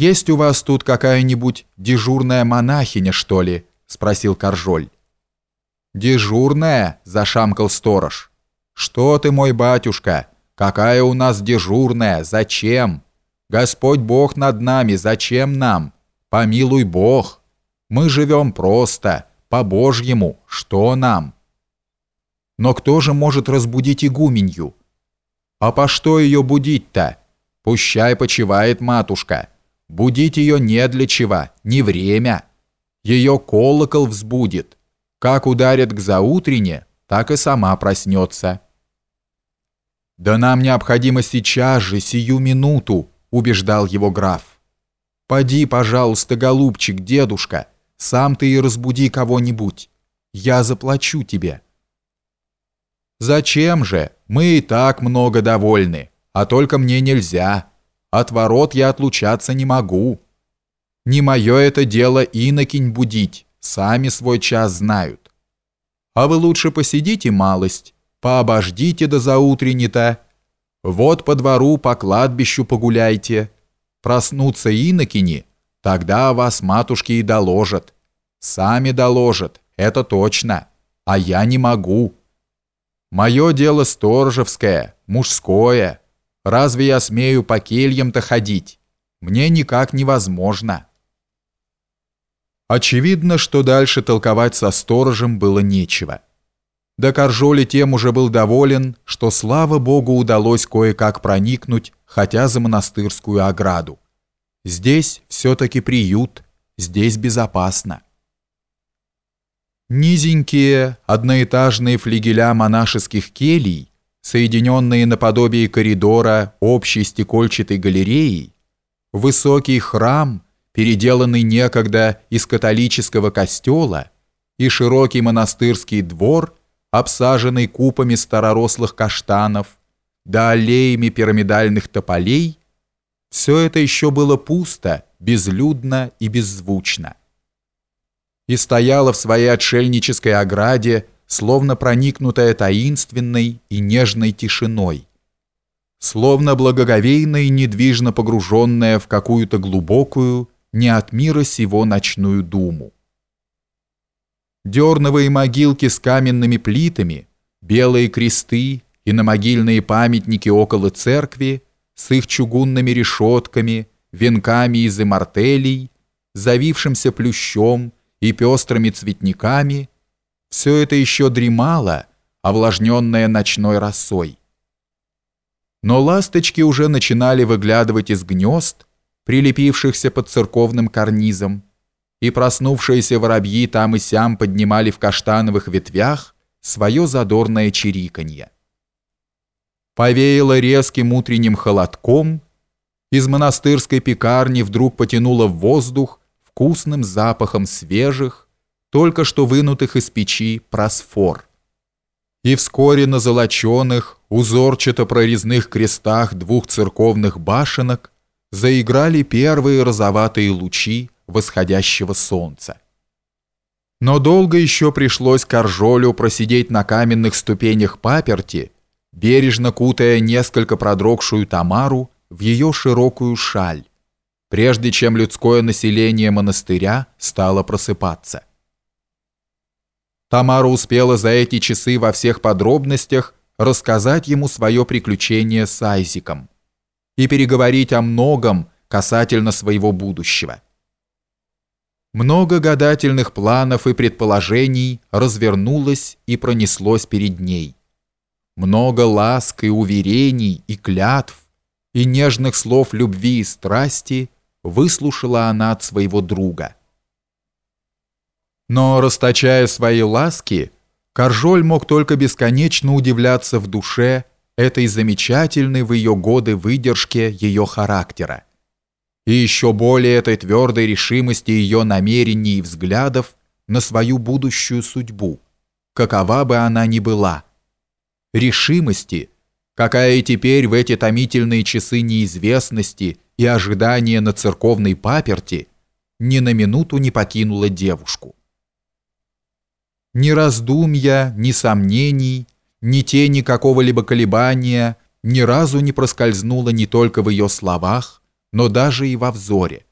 «Есть у вас тут какая-нибудь дежурная монахиня, что ли?» — спросил Коржоль. «Дежурная?» — зашамкал сторож. «Что ты, мой батюшка? Какая у нас дежурная? Зачем? Господь Бог над нами, зачем нам? Помилуй Бог. Мы живем просто, по-божьему, что нам?» «Но кто же может разбудить игуменью?» «А по что ее будить-то? Пущай почивает матушка». Будить ее не для чего, не время. Ее колокол взбудит. Как ударит к заутрене, так и сама проснется. «Да нам необходимо сейчас же, сию минуту», — убеждал его граф. «Поди, пожалуйста, голубчик, дедушка, сам ты и разбуди кого-нибудь. Я заплачу тебе». «Зачем же? Мы и так много довольны, а только мне нельзя». От ворот я отлучаться не могу. Не мое это дело инокинь будить, сами свой час знают. А вы лучше посидите малость, пообождите до заутренне-то. Вот по двору, по кладбищу погуляйте. Проснутся инокини, тогда вас матушки и доложат. Сами доложат, это точно, а я не могу. Мое дело сторожевское, мужское». Разве я смею по кельям-то ходить? Мне никак невозможно. Очевидно, что дальше толковать со сторожем было нечего. Да Коржоли тем уже был доволен, что, слава богу, удалось кое-как проникнуть, хотя за монастырскую ограду. Здесь все-таки приют, здесь безопасно. Низенькие, одноэтажные флигеля монашеских келий соединенные наподобие коридора общей стекольчатой галереей, высокий храм, переделанный некогда из католического костела, и широкий монастырский двор, обсаженный купами старорослых каштанов, да аллеями пирамидальных тополей, все это еще было пусто, безлюдно и беззвучно. И стояло в своей отшельнической ограде словно проникнутая таинственной и нежной тишиной, словно благоговейно и недвижно погруженная в какую-то глубокую, не от мира сего ночную думу. Дерновые могилки с каменными плитами, белые кресты и на могильные памятники около церкви с их чугунными решетками, венками из имартелей, завившимся плющом и пестрыми цветниками – все это еще дремало, овлажненное ночной росой. Но ласточки уже начинали выглядывать из гнезд, прилепившихся под церковным карнизом, и проснувшиеся воробьи там и сям поднимали в каштановых ветвях свое задорное чириканье. Повеяло резким утренним холодком, из монастырской пекарни вдруг потянуло в воздух вкусным запахом свежих, только что вынутых из печи просфор. И вскоре на золоченых, узорчато-прорезных крестах двух церковных башенок заиграли первые розоватые лучи восходящего солнца. Но долго еще пришлось Коржолю просидеть на каменных ступенях паперти, бережно кутая несколько продрогшую Тамару в ее широкую шаль, прежде чем людское население монастыря стало просыпаться. Тамара успела за эти часы во всех подробностях рассказать ему свое приключение с Айзиком и переговорить о многом касательно своего будущего. Много гадательных планов и предположений развернулось и пронеслось перед ней. Много ласк и уверений и клятв и нежных слов любви и страсти выслушала она от своего друга – но, расточая свои ласки, Коржоль мог только бесконечно удивляться в душе этой замечательной в ее годы выдержке ее характера и еще более этой твердой решимости ее намерений и взглядов на свою будущую судьбу, какова бы она ни была. Решимости, какая и теперь в эти томительные часы неизвестности и ожидания на церковной паперти ни на минуту не покинула девушку. Ни раздумья, ни сомнений, ни тени какого-либо колебания ни разу не проскользнуло не только в ее словах, но даже и во взоре.